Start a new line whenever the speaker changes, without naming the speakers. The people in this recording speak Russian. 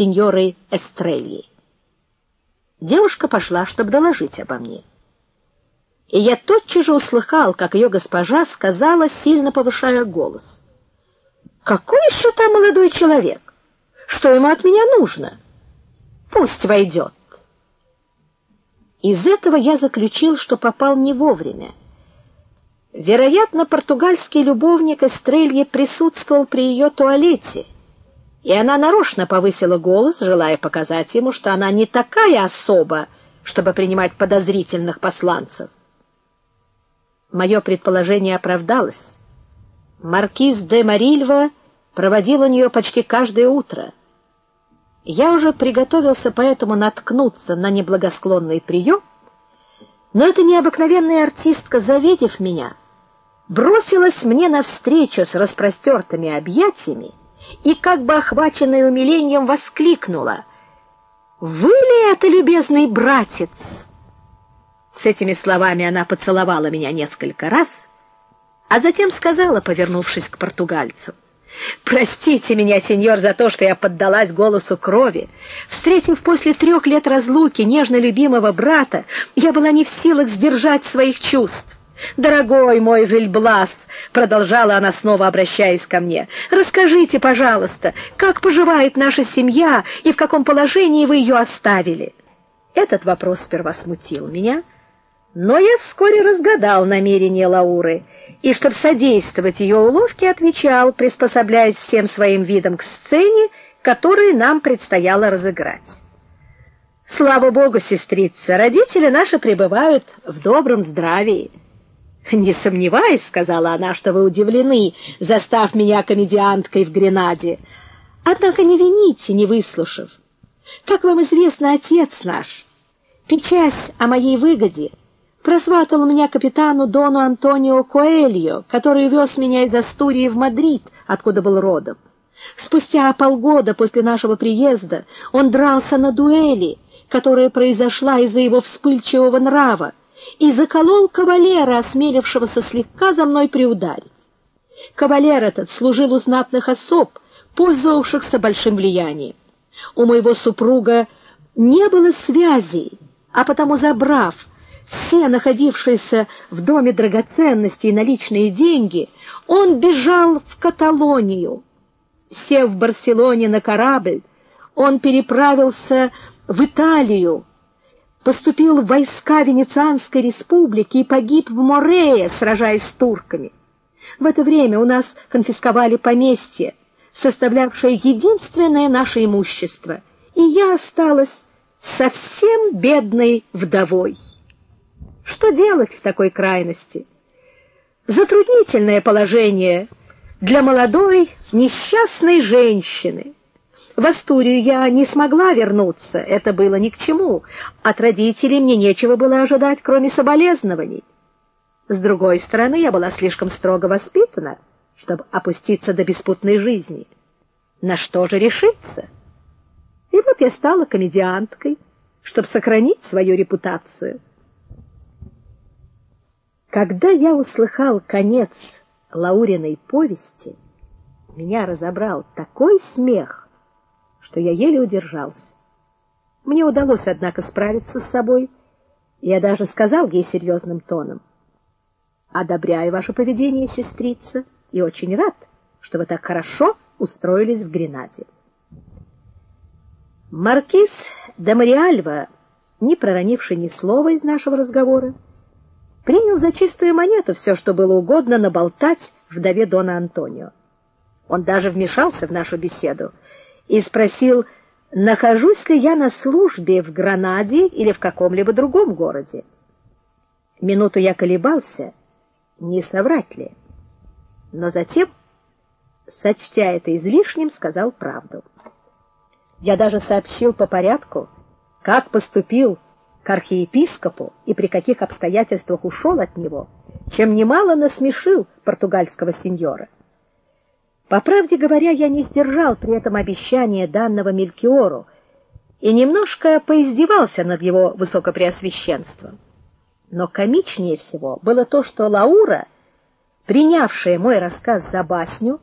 сеньорой Эстрельи. Девушка пошла, чтобы доложить обо мне. И я тотчас же услыхал, как ее госпожа сказала, сильно повышая голос: "Какой еще там молодой человек? Что ему от меня нужно? Пусть войдет». Из этого я заключил, что попал не вовремя. Вероятно, португальский любовник Эстрельи присутствовал при ее туалете, и она нарочно повысила голос, желая показать ему, что она не такая особа, чтобы принимать подозрительных посланцев. Мое предположение оправдалось. Маркиз де Марильва проводил у нее почти каждое утро. Я уже приготовился поэтому наткнуться на неблагосклонный прием, но эта необыкновенная артистка, завидев меня, бросилась мне навстречу с распростертыми объятиями и как бы охваченная умилением воскликнула: "Вы ли это, любезный братец?" С этими словами она поцеловала меня несколько раз, а затем сказала, повернувшись к португальцу: Простите меня, сеньор, за то, что я поддалась голосу крови. Встретив после трех лет разлуки нежно любимого брата, я была не в силах сдержать своих чувств. Дорогой мой Жильблас, продолжала она снова, обращаясь ко мне. Расскажите, пожалуйста, как поживает наша семья и в каком положении вы ее оставили? Этот вопрос сперва смутил меня, но я вскоре разгадал намерение Лауры и, чтобы содействовать ее уловке, отвечал, приспособляясь всем своим видом к сцене, которую нам предстояло разыграть. Слава богу, сестрица, родители наши пребывают в добром здравии. Не сомневаюсь, сказала она, что вы удивлены, застав меня комедианткой в Гренаде. Однако не вините, не выслушав. Как вам известно, отец наш, печась о моей выгоде, просватал меня капитану Дону Антонио Коэльо, который вез меня из Астурии в Мадрид, откуда был родом. Спустя полгода после нашего приезда он дрался на дуэли, которая произошла из-за его вспыльчивого нрава, и заколол кавалера, осмелившегося слегка за мной приударить. Кавалер этот служил у знатных особ, пользовавшихся большим влиянием. У моего супруга не было связей, а потому забрав все находившиеся в доме драгоценности и наличные деньги, он бежал в Каталонию. Сев в Барселоне на корабль, он переправился в Италию, поступил в войска Венецианской республики и погиб в Морее, сражаясь с турками. В это время у нас конфисковали поместье, составлявшее единственное наше имущество, и я осталась совсем бедной вдовой. Что делать в такой крайности? Затруднительное положение для молодой несчастной женщины. В Астурию я не смогла вернуться, это было ни к чему. От родителей мне нечего было ожидать, кроме соболезнований. С другой стороны, я была слишком строго воспитана, чтобы опуститься до беспутной жизни. На что же решиться? И вот я стала комедианткой, чтобы сохранить свою репутацию. Когда я услыхал конец Лауриной повести, меня разобрал такой смех, что я еле удержался. Мне удалось однако справиться с собой, я даже сказал ей серьезным тоном: "Одобряю ваше поведение, сестрица, и очень рад, что вы так хорошо устроились в Гренаде". Маркиз де Мариальва, не проронивший ни слова из нашего разговора, принял за чистую монету все, что было угодно наболтать вдове дона Антонио. Он даже вмешался в нашу беседу и спросил, нахожусь ли я на службе в Гранаде или в каком-либо другом городе. Минуту я колебался, не соврать ли. Но затем, сочтя это излишним, сказал правду. Я даже сообщил по порядку, как поступил к архиепископу и при каких обстоятельствах ушел от него, чем немало насмешил португальского сеньора. По правде говоря, я не сдержал при этом обещания данного Мелькиору и немножко поиздевался над его высокопреосвященством. Но комичнее всего было то, что Лаура, принявшая мой рассказ за басню,